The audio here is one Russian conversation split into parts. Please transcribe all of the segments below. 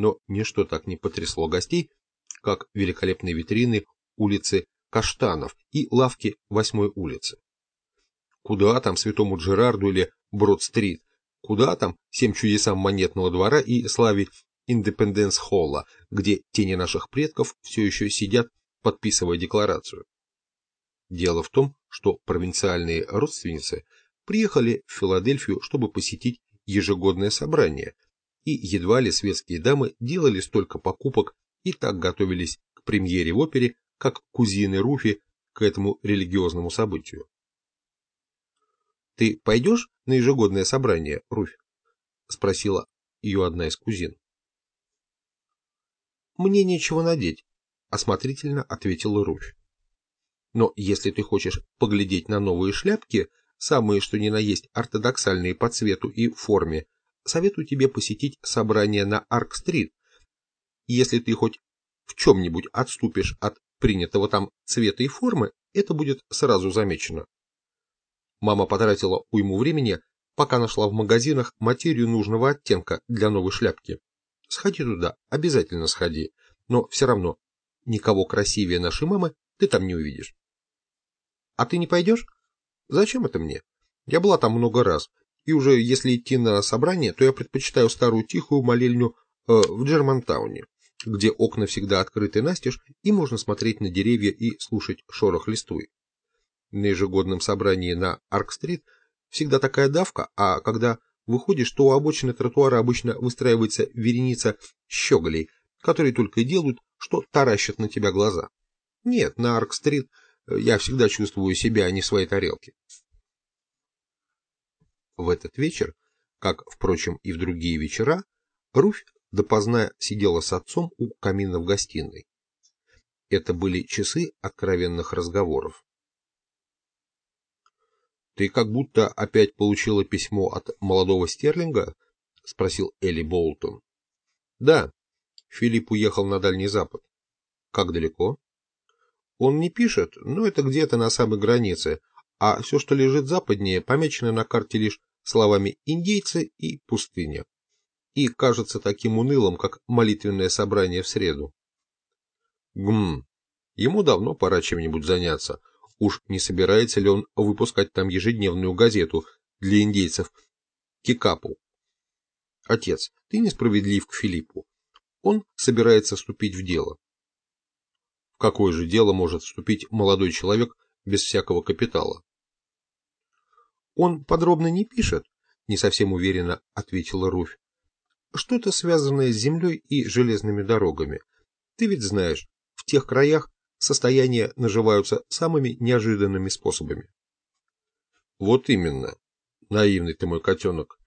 но ничто так не потрясло гостей, как великолепные витрины улицы Каштанов и лавки восьмой улицы. Куда там святому Джерарду или Брод-стрит, куда там всем чудесам монетного двора и славе Индепенденс-холла, где тени наших предков все еще сидят, подписывая декларацию. Дело в том, что провинциальные родственницы приехали в Филадельфию, чтобы посетить ежегодное собрание, и едва ли светские дамы делали столько покупок и так готовились к премьере в опере, как кузины Руфи к этому религиозному событию. «Ты пойдешь на ежегодное собрание, Руфь?» — спросила ее одна из кузин. «Мне нечего надеть», — осмотрительно ответила Руфь. «Но если ты хочешь поглядеть на новые шляпки, самые что ни на есть ортодоксальные по цвету и форме, советую тебе посетить собрание на Арк-стрит. Если ты хоть в чем-нибудь отступишь от принятого там цвета и формы, это будет сразу замечено. Мама потратила уйму времени, пока нашла в магазинах материю нужного оттенка для новой шляпки. Сходи туда, обязательно сходи, но все равно никого красивее нашей мамы ты там не увидишь. А ты не пойдешь? Зачем это мне? Я была там много раз, и уже если идти на собрание, то я предпочитаю старую тихую молельню э, в Джермантауне где окна всегда открыты настежь и можно смотреть на деревья и слушать шорох листвы. На ежегодном собрании на Арк-стрит всегда такая давка, а когда выходишь, то у обочины тротуара обычно выстраивается вереница щеголей, которые только и делают, что таращат на тебя глаза. Нет, на Арк-стрит я всегда чувствую себя не в своей тарелке. В этот вечер, как, впрочем, и в другие вечера, Руфь допоздна сидела с отцом у камина в гостиной. Это были часы откровенных разговоров. «Ты как будто опять получила письмо от молодого Стерлинга?» — спросил Элли Болтон. «Да. Филипп уехал на Дальний Запад. Как далеко?» «Он не пишет, но это где-то на самой границе, а все, что лежит западнее, помечено на карте лишь словами «индейцы» и «пустыня» и кажется таким унылым, как молитвенное собрание в среду. Гм, ему давно пора чем-нибудь заняться. Уж не собирается ли он выпускать там ежедневную газету для индейцев Кикапу? Отец, ты несправедлив к Филиппу. Он собирается вступить в дело. В какое же дело может вступить молодой человек без всякого капитала? Он подробно не пишет, не совсем уверенно ответила Руфь. Что-то связанное с землей и железными дорогами. Ты ведь знаешь, в тех краях состояния наживаются самыми неожиданными способами. Вот именно. Наивный ты мой котенок.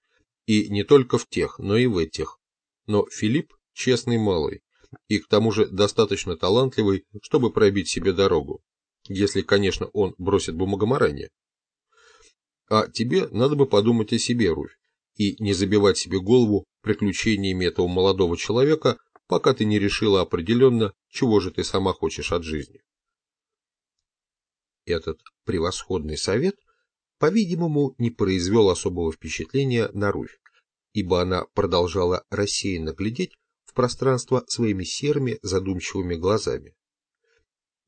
И не только в тех, но и в этих. Но Филипп честный малый, и к тому же достаточно талантливый, чтобы пробить себе дорогу. Если, конечно, он бросит бумагоморание. А тебе надо бы подумать о себе, Руфь и не забивать себе голову приключениями этого молодого человека, пока ты не решила определенно, чего же ты сама хочешь от жизни. Этот превосходный совет, по-видимому, не произвел особого впечатления на Руфь, ибо она продолжала рассеянно глядеть в пространство своими серыми задумчивыми глазами,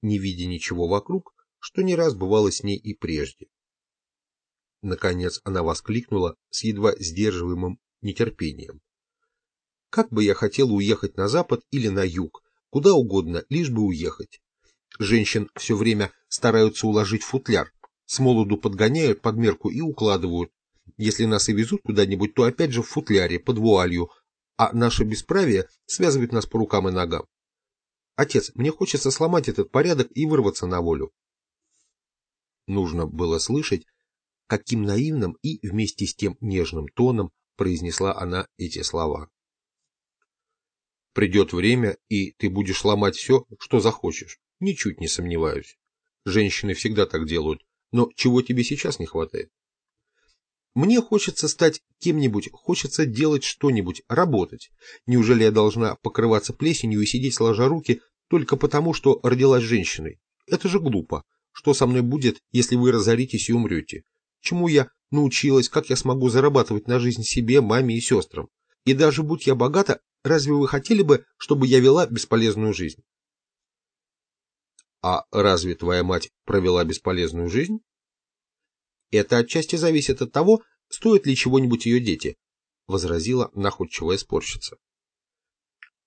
не видя ничего вокруг, что не раз бывало с ней и прежде. Наконец она воскликнула с едва сдерживаемым нетерпением. Как бы я хотела уехать на запад или на юг, куда угодно, лишь бы уехать. Женщин все время стараются уложить в футляр, с молоду подгоняют под мерку и укладывают. Если нас и везут куда-нибудь, то опять же в футляре, под вуалью, а наше бесправие связывает нас по рукам и ногам. Отец, мне хочется сломать этот порядок и вырваться на волю. Нужно было слышать, каким наивным и вместе с тем нежным тоном произнесла она эти слова. Придет время, и ты будешь ломать все, что захочешь. Ничуть не сомневаюсь. Женщины всегда так делают. Но чего тебе сейчас не хватает? Мне хочется стать кем-нибудь, хочется делать что-нибудь, работать. Неужели я должна покрываться плесенью и сидеть сложа руки только потому, что родилась женщиной? Это же глупо. Что со мной будет, если вы разоритесь и умрете? Чему я научилась, как я смогу зарабатывать на жизнь себе, маме и сестрам. И даже будь я богата, разве вы хотели бы, чтобы я вела бесполезную жизнь? А разве твоя мать провела бесполезную жизнь? Это отчасти зависит от того, стоят ли чего-нибудь ее дети, возразила находчивая спорщица.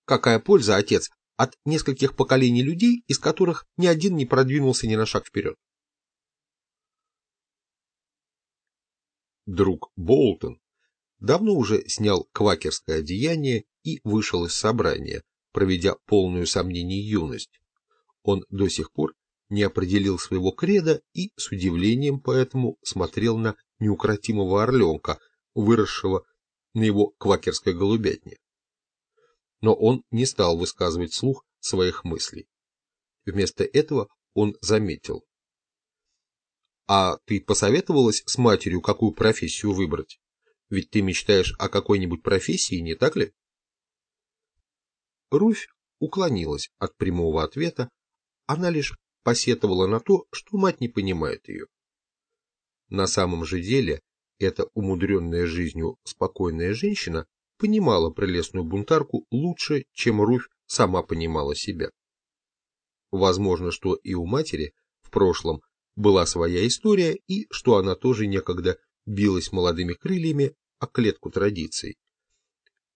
Какая польза, отец, от нескольких поколений людей, из которых ни один не продвинулся ни на шаг вперед? Друг Болтон давно уже снял квакерское одеяние и вышел из собрания, проведя полную сомнений юность. Он до сих пор не определил своего креда и с удивлением поэтому смотрел на неукротимого орленка, выросшего на его квакерской голубятне. Но он не стал высказывать слух своих мыслей. Вместо этого он заметил. «А ты посоветовалась с матерью, какую профессию выбрать? Ведь ты мечтаешь о какой-нибудь профессии, не так ли?» Руфь уклонилась от прямого ответа, она лишь посетовала на то, что мать не понимает ее. На самом же деле, эта умудренная жизнью спокойная женщина понимала прелестную бунтарку лучше, чем Руфь сама понимала себя. Возможно, что и у матери в прошлом была своя история, и что она тоже некогда билась молодыми крыльями о клетку традиций,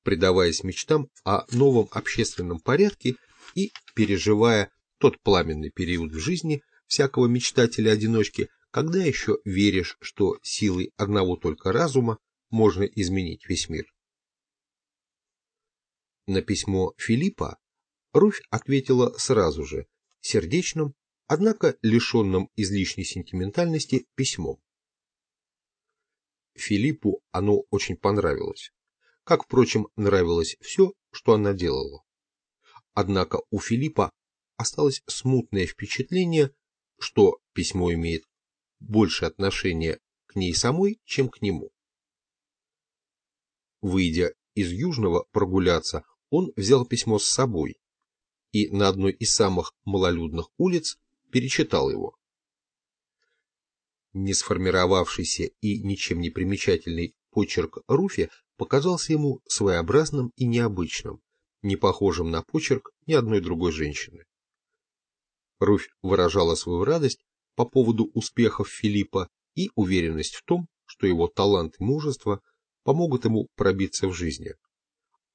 предаваясь мечтам о новом общественном порядке и переживая тот пламенный период в жизни всякого мечтателя-одиночки, когда еще веришь, что силой одного только разума можно изменить весь мир. На письмо Филиппа Руфь ответила сразу же, сердечным, однако лишенным излишней сентиментальности письмом. Филиппу оно очень понравилось, как, впрочем, нравилось все, что она делала. Однако у Филиппа осталось смутное впечатление, что письмо имеет больше отношения к ней самой, чем к нему. Выйдя из Южного прогуляться, он взял письмо с собой и на одной из самых малолюдных улиц перечитал его. Не сформировавшийся и ничем не примечательный почерк Руфи показался ему своеобразным и необычным, не похожим на почерк ни одной другой женщины. Руфь выражала свою радость по поводу успехов Филиппа и уверенность в том, что его талант и мужество помогут ему пробиться в жизни.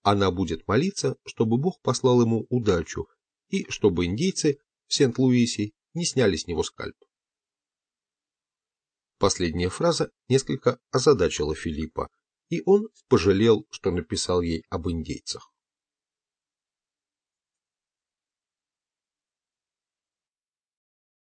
Она будет молиться, чтобы Бог послал ему удачу и чтобы индейцы в Сент-Луисе не сняли с него скальп. Последняя фраза несколько озадачила Филиппа, и он пожалел, что написал ей об индейцах.